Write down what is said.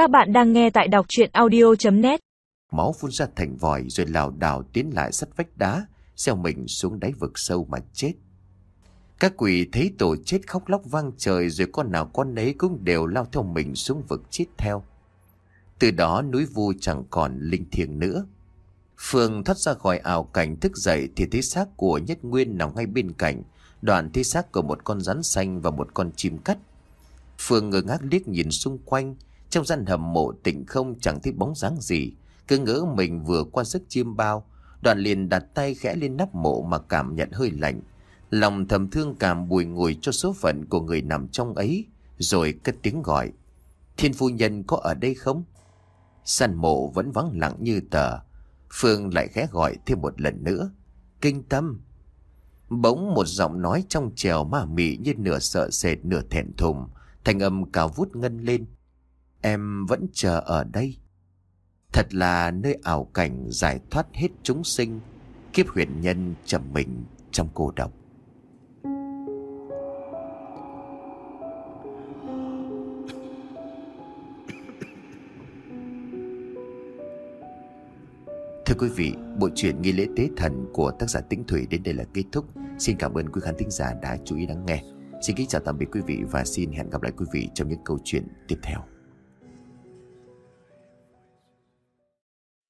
Các bạn đang nghe tại đọc chuyện audio.net Máu phun ra thành vòi rồi lảo đảo tiến lại sắt vách đá, xeo mình xuống đáy vực sâu mà chết. Các quỷ thấy tổ chết khóc lóc vang trời rồi con nào con nấy cũng đều lao theo mình xuống vực chết theo. Từ đó núi vu chẳng còn linh thiêng nữa. Phương thoát ra khỏi ảo cảnh thức dậy thì thấy xác của Nhất Nguyên nằm ngay bên cạnh, đoạn thấy xác của một con rắn xanh và một con chim cắt. Phương ngơ ngác liếc nhìn xung quanh, trong gian hầm mộ tỉnh không chẳng thấy bóng dáng gì, cứ ngỡ mình vừa qua sức chiêm bao, đoàn liền đặt tay khẽ lên nắp mộ mà cảm nhận hơi lạnh. Lòng thầm thương cảm bùi ngùi cho số phận của người nằm trong ấy, rồi cất tiếng gọi. Thiên phu nhân có ở đây không? Sàn mộ vẫn vắng lặng như tờ. Phương lại khẽ gọi thêm một lần nữa. Kinh tâm. Bỗng một giọng nói trong trèo ma mị như nửa sợ sệt nửa thẹn thùng. Thành âm cao vút ngân lên. Em vẫn chờ ở đây. Thật là nơi ảo cảnh giải thoát hết chúng sinh. Kiếp huyền nhân trầm mình trong cô độc. Thưa quý vị, bộ truyện nghi lễ tế thần của tác giả Tĩnh Thủy đến đây là kết thúc. Xin cảm ơn quý khán thính giả đã chú ý lắng nghe. Xin kính chào tạm biệt quý vị và xin hẹn gặp lại quý vị trong những câu chuyện tiếp theo.